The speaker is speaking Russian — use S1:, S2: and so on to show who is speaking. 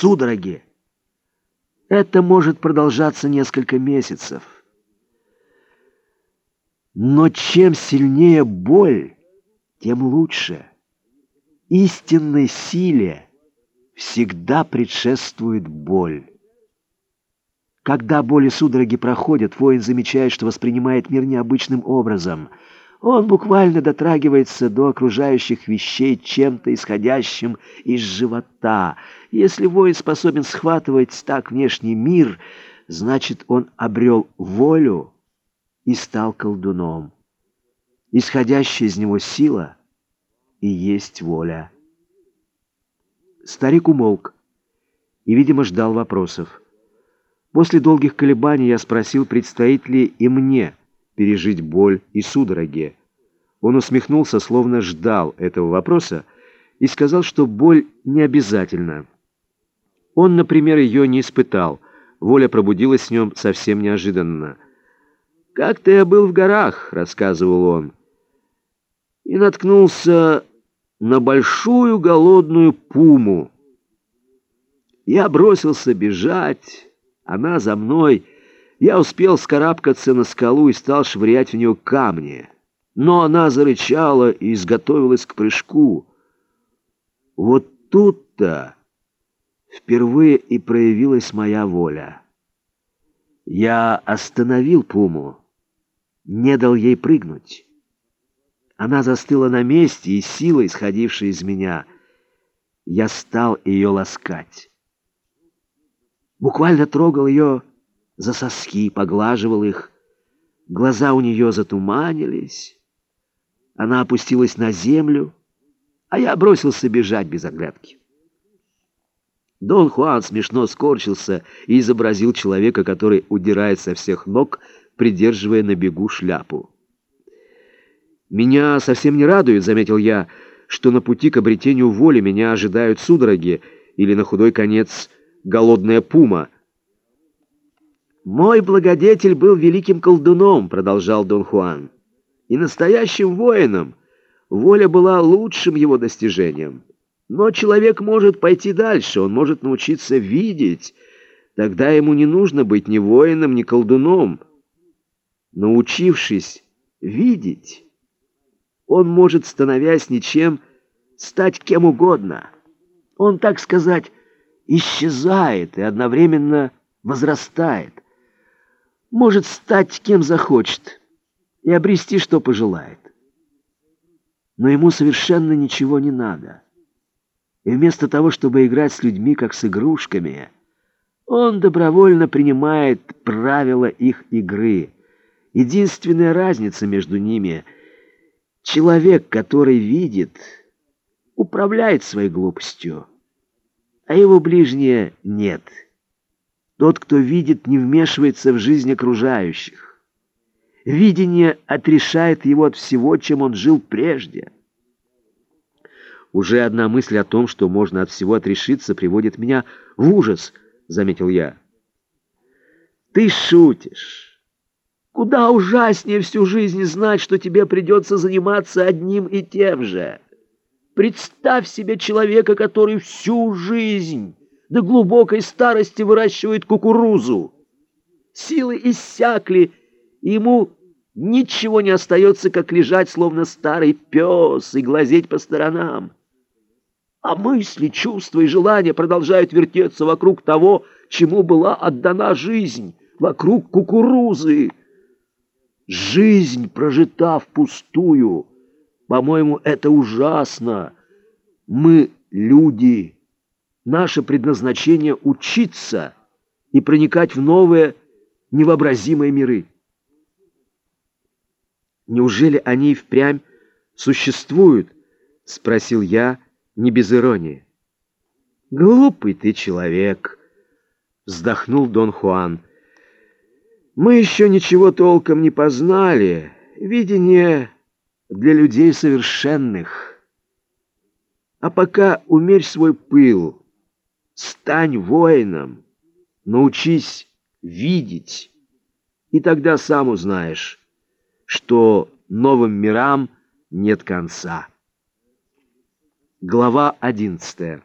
S1: судороги. Это может продолжаться несколько месяцев. Но чем сильнее боль, тем лучше. Истинной силе всегда предшествует боль. Когда боли судороги проходят, воин замечает, что воспринимает мир необычным образом. Он буквально дотрагивается до окружающих вещей чем-то исходящим из живота. Если воин способен схватывать так внешний мир, значит, он обрел волю и стал колдуном. Исходящая из него сила и есть воля. Старик умолк и, видимо, ждал вопросов. После долгих колебаний я спросил, предстоит ли и мне пережить боль и судороги. Он усмехнулся, словно ждал этого вопроса, и сказал, что боль не обязательна. Он, например, ее не испытал. Воля пробудилась в нем совсем неожиданно. «Как-то я был в горах», — рассказывал он, — «и наткнулся на большую голодную пуму. Я бросился бежать, она за мной. Я успел скарабкаться на скалу и стал швырять в нее камни. Но она зарычала и изготовилась к прыжку. Вот тут-то впервые и проявилась моя воля. Я остановил пуму, не дал ей прыгнуть. Она застыла на месте, и сила, исходившая из меня, я стал ее ласкать. Буквально трогал ее за соски, поглаживал их. Глаза у нее затуманились. Она опустилась на землю, а я бросился бежать без оглядки. Дон Хуан смешно скорчился и изобразил человека, который удирает со всех ног, придерживая на бегу шляпу. «Меня совсем не радует», — заметил я, — «что на пути к обретению воли меня ожидают судороги или, на худой конец, голодная пума». «Мой благодетель был великим колдуном», — продолжал Дон Хуан, — «и настоящим воином. Воля была лучшим его достижением». Но человек может пойти дальше, он может научиться видеть. Тогда ему не нужно быть ни воином, ни колдуном. Научившись видеть, он может, становясь ничем, стать кем угодно. Он, так сказать, исчезает и одновременно возрастает. Может стать кем захочет и обрести, что пожелает. Но ему совершенно ничего не надо. И вместо того, чтобы играть с людьми, как с игрушками, он добровольно принимает правила их игры. Единственная разница между ними — человек, который видит, управляет своей глупостью, а его ближние нет. Тот, кто видит, не вмешивается в жизнь окружающих. Видение отрешает его от всего, чем он жил прежде — уже одна мысль о том, что можно от всего отрешиться, приводит меня в ужас, заметил я. Ты шутишь. Куда ужаснее всю жизнь знать, что тебе придется заниматься одним и тем же. Представь себе человека, который всю жизнь до глубокой старости выращивает кукурузу. Силы иссякли, и ему ничего не остается, как лежать, словно старый пес, и глазеть по сторонам а мысли, чувства и желания продолжают вертеться вокруг того, чему была отдана жизнь, вокруг кукурузы. Жизнь прожита впустую. По-моему, это ужасно. Мы люди. Наше предназначение — учиться и проникать в новые, невообразимые миры. Неужели они и впрямь существуют? — спросил я, — не без иронии. «Глупый ты человек», — вздохнул Дон Хуан. «Мы еще ничего толком не познали. Видение для людей совершенных. А пока умерь свой пыл, стань воином, научись видеть, и тогда сам узнаешь, что новым мирам нет конца». Глава одиннадцатая